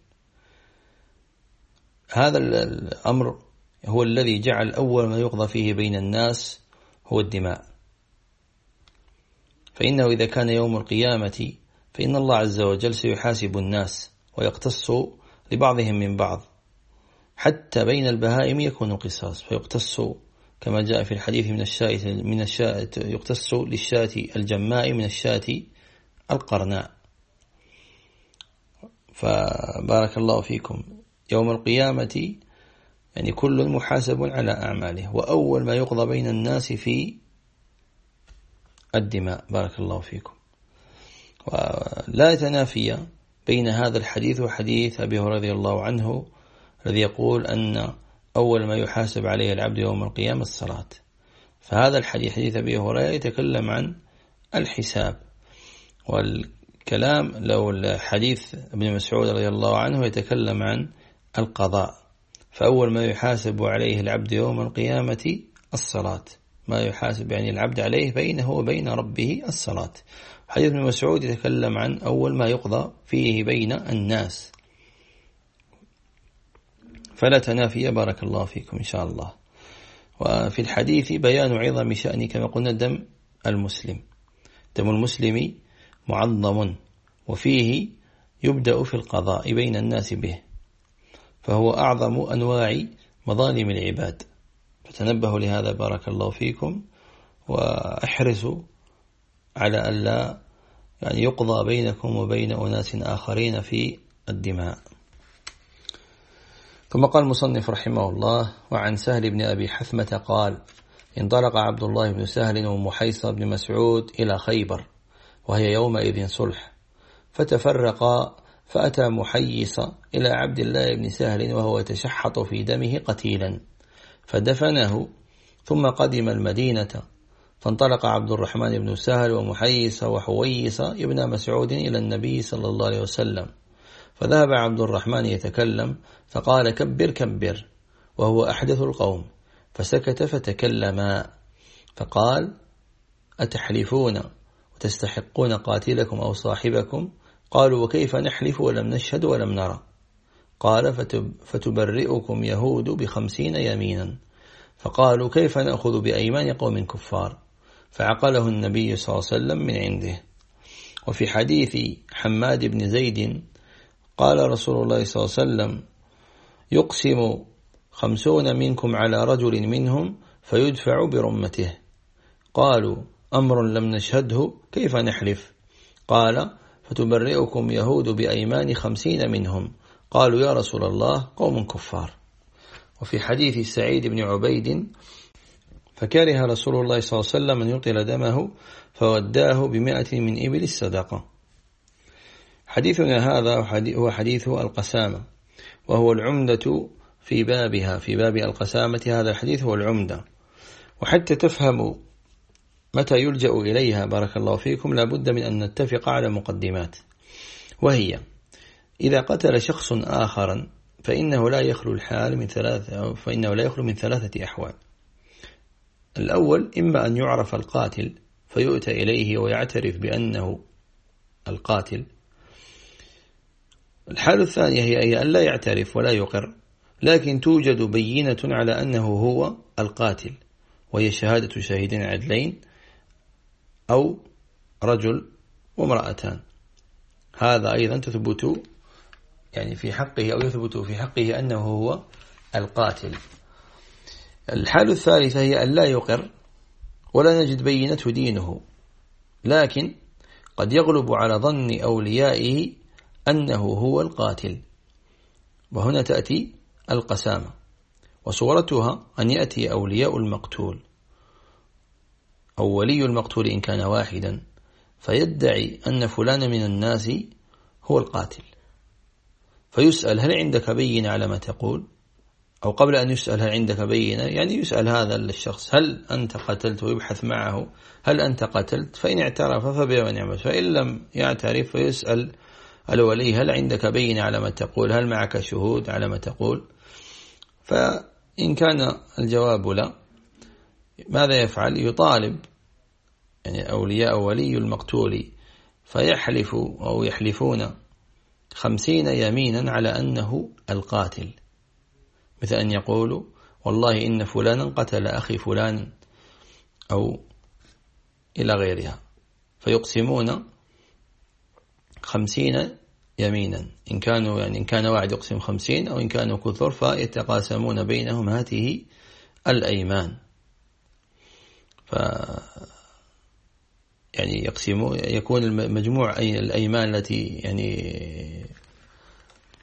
هذا الأمر هو الذي جعل أول ما يقضى فيه بين الناس هو الدماء. فإنه إذا كان يوم القيامة فإن الله عز وجل سيحاسب الناس ويقتص لبعضهم من بعض. حتى بين البهائم يكون قصاص فيقتص كما جاء في الحديث من الشاة من الشاة يقتص للشاة الجماء من الشاة القرناء. فبارك الله فيكم. يوم القيامة يعني كل محاسب على أعماله. وأول ما يقضى بين الناس في الدماء. بارك الله فيكم. ولا تنافي بين هذا الحديث وحديث أبي هريرة رضي الله عنه الذي يقول أن أول ما يحاسب عليه العبد يوم القيامة الصلاة. فهذا الحديث حديث أبي هريرة يتكلم عن الحساب. والكلام لو الحديث ابن مسعود رضي الله عنه يتكلم عن القضاء. فأول ما يحاسب عليه العبد يوم القيامة الصلاة. ما يحاسب يعني العبد عليه بينه وبين ربه الصلاة. حديث ابن مسعود يتكلم عن أول ما يقضى فيه بين الناس. فلا تنافي بارك الله فيكم إن شاء الله. وفي الحديث بيان عظم شأن كما قلنا دم المسلم. دم المسلم معظم وفيه يبدأ في القضاء بين الناس به. فهو أعظم أنواع مظالم العباد. فتنبهوا لهذا بارك الله فيكم وأحرصوا على أن لا يعني يقضى بينكم وبين أناس آخرين في الدماء. ثم قال المصنف رحمه الله وعن سهل بن أبي حثمة قال انطلق عبد الله بن سهل ومحيصة بن مسعود إلى خيبر وهي يومئذ صلح فتفرقا فأتى محيص إلى عبد الله بن سهل وهو يتشحط في دمه قتيلا فدفنه ثم قدم المدينة. فانطلق عبد الرحمن بن سهل ومحيص وحويص ابن مسعود إلى النبي صلى الله عليه وسلم. فذهب عبد الرحمن يتكلم فقال كبر كبر وهو أحدث القوم. فسكت فتكلما فقال أتحلفون وتستحقون قاتلكم أو صاحبكم؟ قالوا وكيف نحلف ولم نشهد ولم نرى؟ قال فتبرئكم يهود بخمسين يمينا. فقالوا كيف نأخذ بأيمان قوم كفار؟ فعقله النبي صلى الله عليه وسلم من عنده. وفي حديث حماد بن زيد قال رسول الله صلى الله عليه وسلم يقسم خمسون منكم على رجل منهم فيدفع برمته. قالوا أمر لم نشهده كيف نحلف؟ قال فتبرئكم يهود بأيمان خمسين منهم. قالوا يا رسول الله قوم كفار. وفي حديث سعيد بن عبيد فكره رسول الله صلى الله عليه وسلم أن يطل دمه فوداه بمائة من إبل الصدقة. حديثنا هذا هو حديث القسامة وهو العمدة في بابها في باب القسامة. هذا الحديث هو العمدة. وحتى تفهموا متى يلجأ إليها بارك الله فيكم لابد من أن نتفق على مقدمات. وهي إذا قتل شخص آخرا فإنه لا يخلو الحال من ثلاثة فإنه لا يخلو من ثلاثة أحوال. الأول إما أن يعرف القاتل فيؤتى إليه ويعترف بأنه القاتل. الحالة الثانية هي أن لا يعترف ولا يقر لكن توجد بينة على أنه هو القاتل وهي شهادة شاهدين عدلين. أو رجل وامرأتان. هذا أيضا تثبت يعني في حقه أو يثبت في حقه أنه هو القاتل. الحال الثالثة هي أن لا يقر ولا نجد بينته دينه لكن قد يغلب على ظن أوليائه أنه هو القاتل. وهنا تأتي القسامة وصورتها أن يأتي أولياء المقتول. أو ولي المقتول إن كان واحدا فيدعي أن فلان من الناس هو القاتل. فيسأل هل عندك بينة على ما تقول؟ أو قبل أن يسأل هل عندك بينة يعني يسأل هذا الشخص هل أنت قتلت ويبحث معه هل أنت قتلت فإن اعترف فبيع ونعمة فإن لم يعترف فيسأل الولي هل عندك بينة على ما تقول؟ هل معك شهود على ما تقول؟ فإن كان الجواب لا ماذا يفعل؟ يطالب يعني أولياء ولي المقتول فيحلف أو يحلفون خمسين يمينا على أنه القاتل. مثل أن يقولوا والله إن فلانا قتل أخي فلان أو إلى غيرها. فيقسمون خمسين يمينا. إن كانوا يعني إن كان واحد يقسم خمسين أو إن كانوا كثر فيتقاسمون بينهم هذه الأيمان. ف يعني يقسموا يكون مجموع الأيمان التي يعني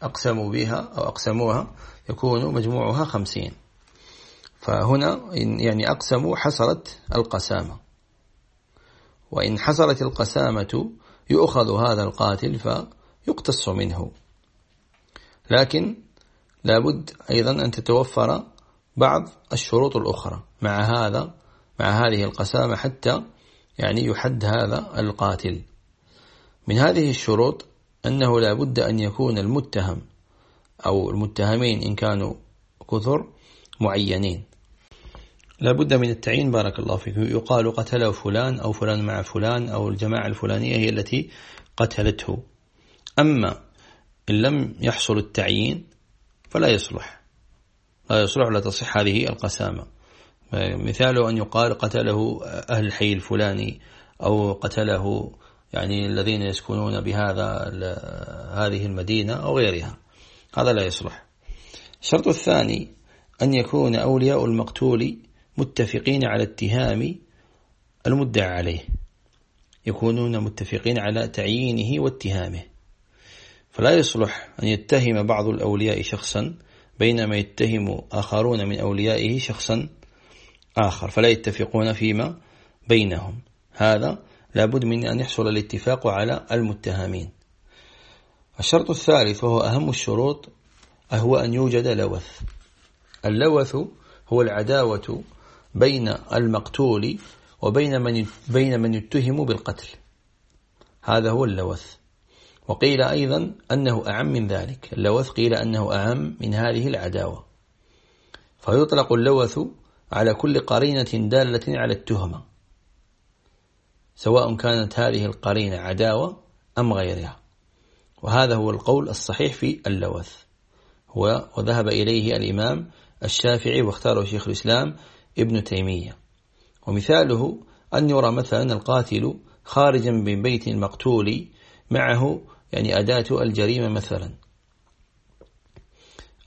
أقسموا بها أو أقسموها يكون مجموعها خمسين. فهنا يعني أقسموا حصلت القسامة. وإن حصلت القسامة يؤخذ هذا القاتل فيقتص منه. لكن لابد أيضا أن تتوفر بعض الشروط الأخرى. مع هذا مع هذه القسامة حتى يعني يحد هذا القاتل. من هذه الشروط أنه لا بد أن يكون المتهم أو المتهمين إن كانوا كثر معينين. لا بد من التعيين بارك الله فيك. يقال قتله فلان أو فلان مع فلان أو الجماعة الفلانية هي التي قتلته. أما إن لم يحصل التعيين فلا يصلح. لا يصلح لا تصح هذه القسامة. مثاله أن يقال قتله أهل الحي الفلاني أو قتله يعني الذين يسكنون بهذا هذه المدينة أو غيرها. هذا لا يصلح. الشرط الثاني أن يكون أولياء المقتول متفقين على اتهام المدعى عليه. يكونون متفقين على تعيينه واتهامه. فلا يصلح أن يتهم بعض الأولياء شخصا بينما يتهم آخرون من أوليائه شخصا آخر فلا يتفقون فيما بينهم. هذا لابد من أن يحصل الاتفاق على المتهمين. الشرط الثالث وهو أهم الشروط هو أن يوجد لوث. اللوث هو العداوة بين المقتول وبين من بين من يتهم بالقتل. هذا هو اللوث. وقيل أيضا أنه أعم من ذلك. اللوث قيل أنه أعم من هذه العداوة. فيطلق اللوث على كل قرينة دالة على التهمة سواء كانت هذه القرينة عداوة أم غيرها. وهذا هو القول الصحيح في اللوث. هو وذهب إليه الإمام الشافعي واختاره شيخ الإسلام ابن تيمية. ومثاله أن يرى مثلا القاتل خارجا من بيت المقتول معه يعني أداة الجريمة مثلا.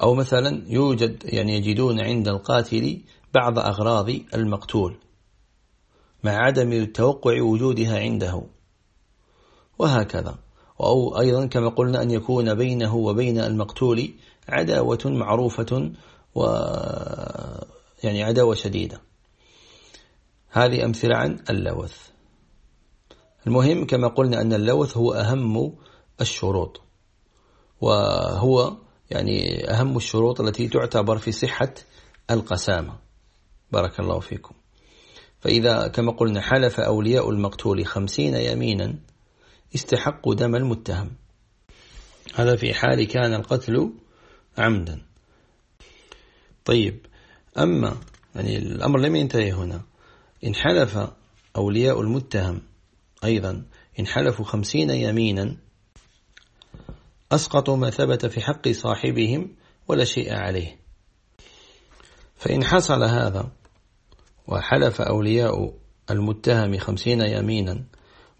أو مثلا يوجد يعني يجدون عند القاتل بعض أغراض المقتول مع عدم التوقع وجودها عنده. وهكذا. أو أيضا كما قلنا أن يكون بينه وبين المقتول عداوة معروفة و يعني عداوة شديدة. هذه أمثلة عن اللوث. المهم كما قلنا أن اللوث هو أهم الشروط. وهو يعني أهم الشروط التي تعتبر في صحة القسامة. بارك الله فيكم. فإذا كما قلنا حلف أولياء المقتول خمسين يمينا استحقوا دم المتهم. هذا في حال كان القتل عمدا. طيب أما يعني الأمر لم ينتهي هنا. إن حلف أولياء المتهم أيضا إن حلفوا خمسين يمينا أسقطوا ما ثبت في حق صاحبهم ولا شيء عليه. فإن حصل هذا وحلف أولياء المتهم خمسين يمينا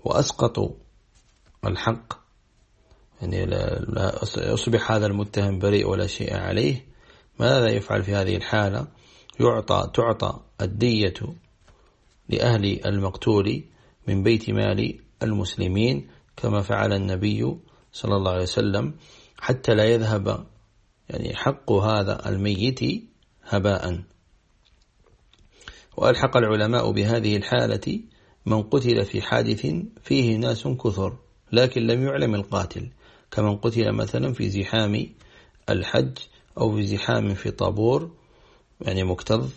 وأسقطوا الحق. يعني لا أصبح هذا المتهم بريء ولا شيء عليه. ماذا يفعل في هذه الحالة؟ يعطى تعطى الدية لأهل المقتول من بيت مال المسلمين كما فعل النبي صلى الله عليه وسلم حتى لا يذهب يعني حق هذا الميت هباء. وألحق العلماء بهذه الحالة من قتل في حادث فيه ناس كثر لكن لم يعلم القاتل كمن قتل مثلا في زحام الحج أو في زحام في طابور يعني مكتظ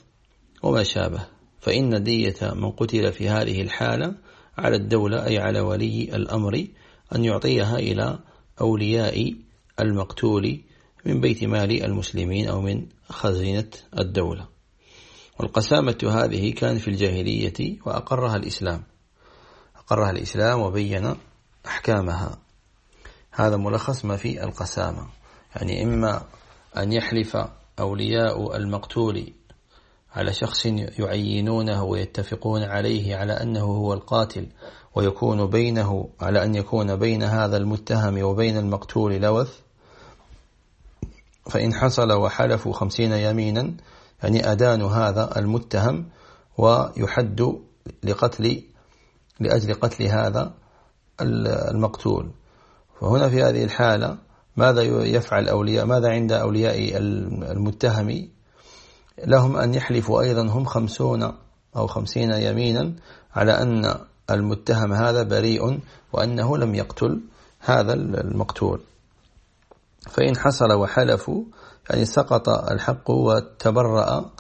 وما شابه. فإن دية من قتل في هذه الحالة على الدولة أي على ولي الأمر أن يعطيها إلى أولياء المقتول من بيت مال المسلمين أو من خزينة الدولة. والقسامة هذه كان في الجاهلية وأقرها الإسلام. أقرها الإسلام وبين أحكامها. هذا ملخص ما في القسامة. يعني إما أن يحلف أولياء المقتول على شخص يعينونه ويتفقون عليه على أنه هو القاتل ويكون بينه على أن يكون بين هذا المتهم وبين المقتول لوث فإن حصل وحلفوا خمسين يمينا يعني أدان هذا المتهم ويحد لقتل لأجل قتل هذا المقتول. فهنا في هذه الحالة ماذا يفعل أولياء؟ ماذا عند أولياء المتهم؟ لهم أن يحلفوا أيضا هم خمسون أو خمسين يمينا على أن المتهم هذا بريء وأنه لم يقتل هذا المقتول. فإن حصل وحلفوا يعني سقط الحق وتبرأ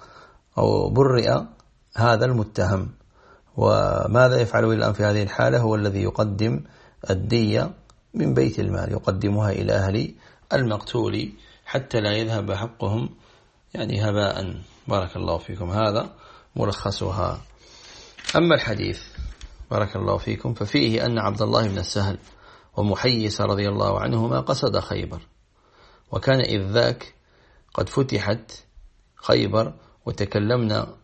أو برئ هذا المتهم. وماذا يفعل الآن في هذه الحالة؟ هو الذي يقدم الدية من بيت المال يقدمها إلى أهل المقتول حتى لا يذهب حقهم. يعني هباء بارك الله فيكم. هذا ملخصها. أما الحديث بارك الله فيكم ففيه أن عبد الله بن السهل ومحيس رضي الله عنهما قصد خيبر وكان إذ ذاك قد فتحت خيبر وتكلمنا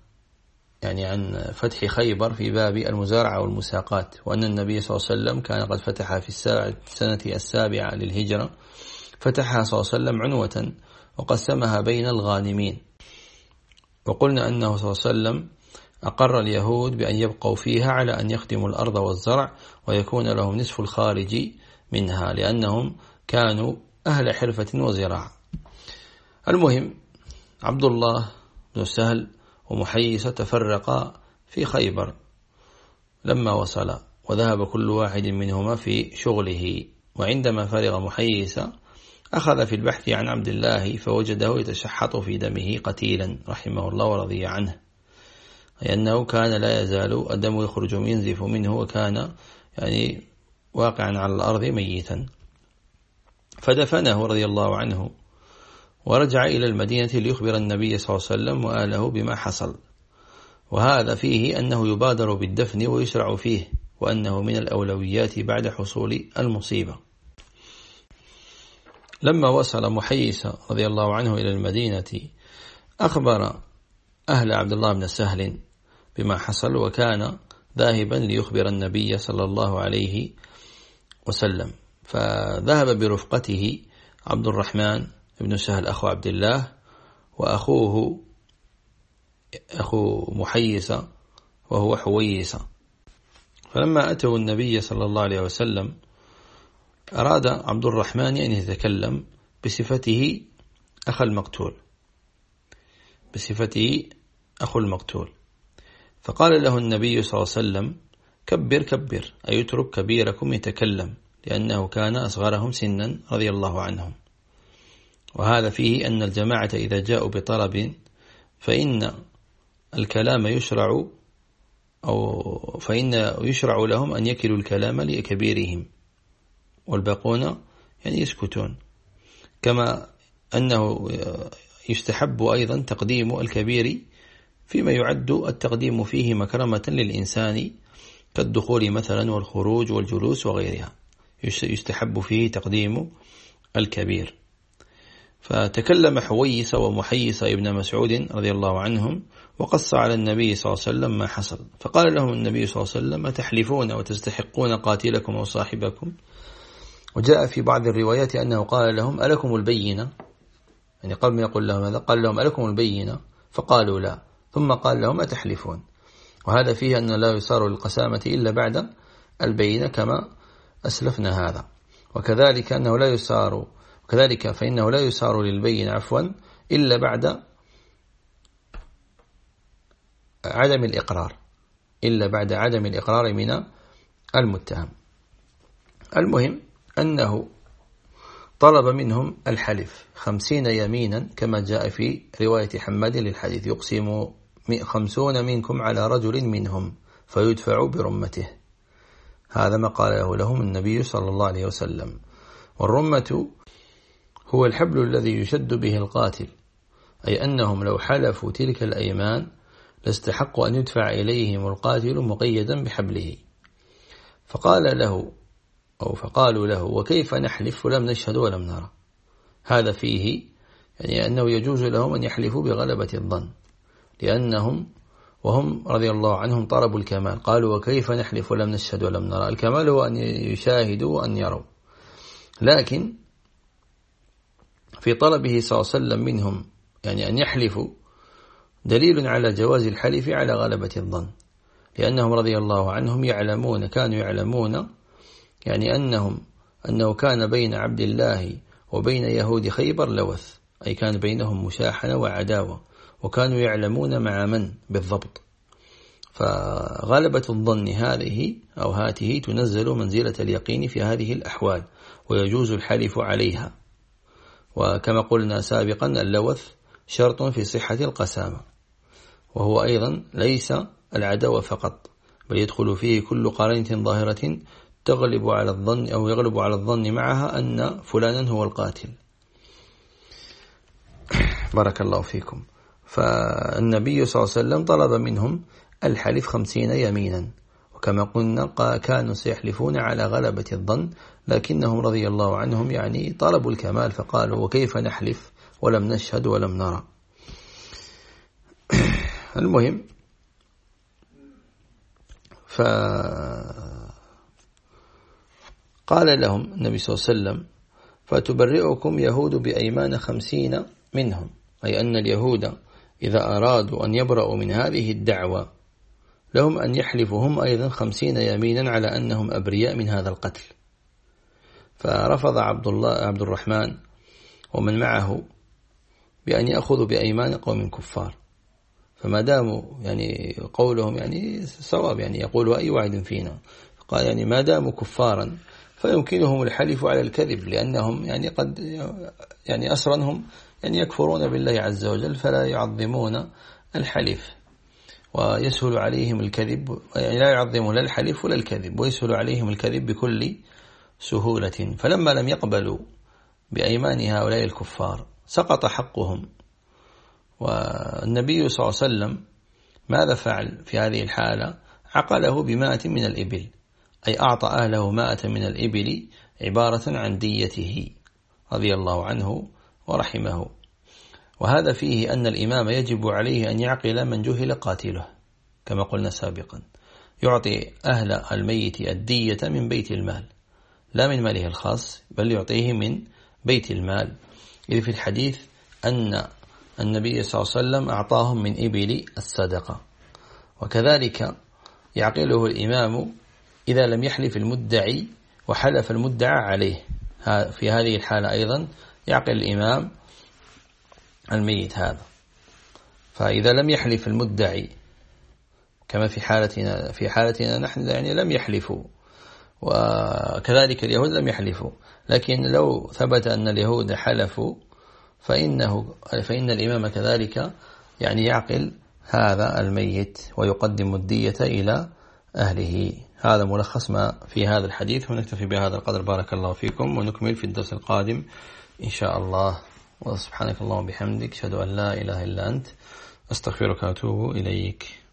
يعني عن فتح خيبر في باب المزارعة والمساقات وأن النبي صلى الله عليه وسلم كان قد فتح في السنة السابعة للهجرة فتحها صلى الله عليه وسلم عنوة وقسمها بين الغانمين. وقلنا أنه صلى الله عليه وسلم أقر اليهود بأن يبقوا فيها على أن يخدموا الأرض والزرع ويكون لهم نصف الخارج منها لأنهم كانوا أهل حرفة وزراعة. المهم عبد الله بن سهل ومحيصة تفرقا في خيبر. لما وصل وذهب كل واحد منهما في شغله. وعندما فرغ محيصة أخذ في البحث عن عبد الله فوجده يتشحط في دمه قتيلا رحمه الله ورضي عنه. لأنه كان لا يزال الدم يخرج ينزف منه وكان يعني واقعا على الأرض ميتا. فدفنه رضي الله عنه. ورجع إلى المدينة ليخبر النبي صلى الله عليه وسلم وآله بما حصل. وهذا فيه أنه يبادر بالدفن ويسرع فيه وأنه من الأولويات بعد حصول المصيبة. لما وصل محيس رضي الله عنه إلى المدينة أخبر أهل عبد الله بن سهل بما حصل وكان ذاهبا ليخبر النبي صلى الله عليه وسلم. فذهب برفقته عبد الرحمن بن سهل أخو عبد الله وأخوه أخو محيصة وهو حويصة. فلما أتوا النبي صلى الله عليه وسلم أراد عبد الرحمن أن يتكلم بصفته أخ المقتول. بصفته أخو المقتول. فقال له النبي صلى الله عليه وسلم كبر كبر أي اترك كبيركم يتكلم؟ لأنه كان أصغرهم سنا رضي الله عنهم. وهذا فيه أن الجماعة إذا جاءوا بطلب فإن الكلام يشرع أو فإن يشرع لهم أن يكلوا الكلام لكبيرهم والباقون يعني يسكتون. كما أنه يستحب أيضا تقديم الكبير فيما يعد التقديم فيه مكرمة للإنسان كالدخول مثلا والخروج والجلوس وغيرها. يستحب فيه تقديم الكبير. فتكلم حويس ومحيس ابن مسعود رضي الله عنهم وقص على النبي صلى الله عليه وسلم ما حصل. فقال لهم النبي صلى الله عليه وسلم أتحلفون وتستحقون قاتلكم أو صاحبكم؟ وجاء في بعض الروايات أنه قال لهم ألكم البينة؟ يعني قبل ما يقول لهم هذا قال لهم ألكم البينة؟ فقالوا لا. ثم قال لهم أتحلفون؟ وهذا فيه أنه لا يصار للقسامة إلا بعد البينة كما أسلفنا هذا. وكذلك أنه لا يسار وكذلك فإنه لا يسار للبين عفوا إلا بعد عدم الإقرار إلا بعد عدم الإقرار من المتهم. المهم أنه طلب منهم الحلف خمسين يمينا كما جاء في رواية حماد للحديث يقسم خمسون منكم على رجل منهم فيدفع برمته. هذا ما قاله لهم النبي صلى الله عليه وسلم. والرمة هو الحبل الذي يشد به القاتل أي أنهم لو حلفوا تلك الأيمان لاستحقوا أن يدفع إليهم القاتل مقيدا بحبله. فقال له أو فقالوا له وكيف نحلف ولم نشهد ولم نرى؟ هذا فيه يعني أنه يجوز لهم أن يحلفوا بغلبة الظن لأنهم وهم رضي الله عنهم طلبوا الكمال. قالوا وكيف نحلف ولم نشهد ولم نرى؟ الكمال هو أن يشاهدوا وأن يروا. لكن في طلبه صلى الله عليه وسلم منهم يعني أن يحلفوا دليل على جواز الحلف على غلبة الظن. لأنهم رضي الله عنهم يعلمون كانوا يعلمون يعني أنهم أنه كان بين عبد الله وبين يهود خيبر لوث أي كان بينهم مشاحنة وعداوة وكانوا يعلمون مع من بالضبط. فغلبة الظن هذه أو هاته تنزل منزلة اليقين في هذه الأحوال ويجوز الحلف عليها. وكما قلنا سابقا اللوث شرط في صحة القسامة وهو أيضا ليس العداوة فقط بل يدخل فيه كل قرينة ظاهرة تغلب على الظن أو يغلب على الظن معها أن فلانا هو القاتل. بارك الله فيكم. فالنبي صلى الله عليه وسلم طلب منهم الحلف خمسين يمينا وكما قلنا كانوا سيحلفون على غلبة الظن لكنهم رضي الله عنهم يعني طلبوا الكمال فقالوا وكيف نحلف؟ ولم نشهد ولم نرى. المهم فقال لهم النبي صلى الله عليه وسلم فتبرئكم يهود بأيمان خمسين منهم أي أن اليهود إذا أرادوا أن يبرأوا من هذه الدعوة لهم أن يحلفوا هم أيضا خمسين يمينا على أنهم أبرياء من هذا القتل. فرفض عبد الله عبد الرحمن ومن معه بأن يأخذوا بأيمان قوم كفار. فما داموا يعني قولهم يعني صواب يعني يقول أي واحد فينا؟ قال يعني ما داموا كفارا فيمكنهم الحلف على الكذب لأنهم يعني قد يعني أسرنهم يعني يكفرون بالله عز وجل فلا يعظمون الحلف. ويسهل عليهم الكذب يعني لا يعظمون لا الحلف ولا الكذب ويسهل عليهم الكذب بكل سهولة. فلما لم يقبلوا بأيمان هؤلاء الكفار سقط حقهم. والنبي صلى الله عليه وسلم ماذا فعل في هذه الحالة؟ عقله بمائة من الإبل أي أعطى أهله مائة من الإبل عبارة عن ديته رضي الله عنه ورحمه. وهذا فيه أن الإمام يجب عليه أن يعقل من جهل قاتله كما قلنا سابقا. يعطي أهل الميت الدية من بيت المال. لا من ماله الخاص بل يعطيه من بيت المال. إذ في الحديث أن النبي صلى الله عليه وسلم أعطاهم من إبل الصدقة. وكذلك يعقله الإمام إذا لم يحلف المدعي وحلف المدعى عليه. في هذه الحالة أيضا يعقل الإمام الميت هذا. فإذا لم يحلف المدعي كما في حالتنا في حالتنا نحن يعني لم يحلفوا. وكذلك اليهود لم يحلفوا. لكن لو ثبت أن اليهود حلفوا فإنه فإن الإمام كذلك يعني يعقل هذا الميت ويقدم الدية إلى أهله. هذا ملخص ما في هذا الحديث ونكتفي بهذا القدر. بارك الله فيكم ونكمل في الدرس القادم إن شاء الله. وسبحانك اللهم وبحمدك أشهد أن لا إله إلا أنت أستغفرك وأتوب إليك.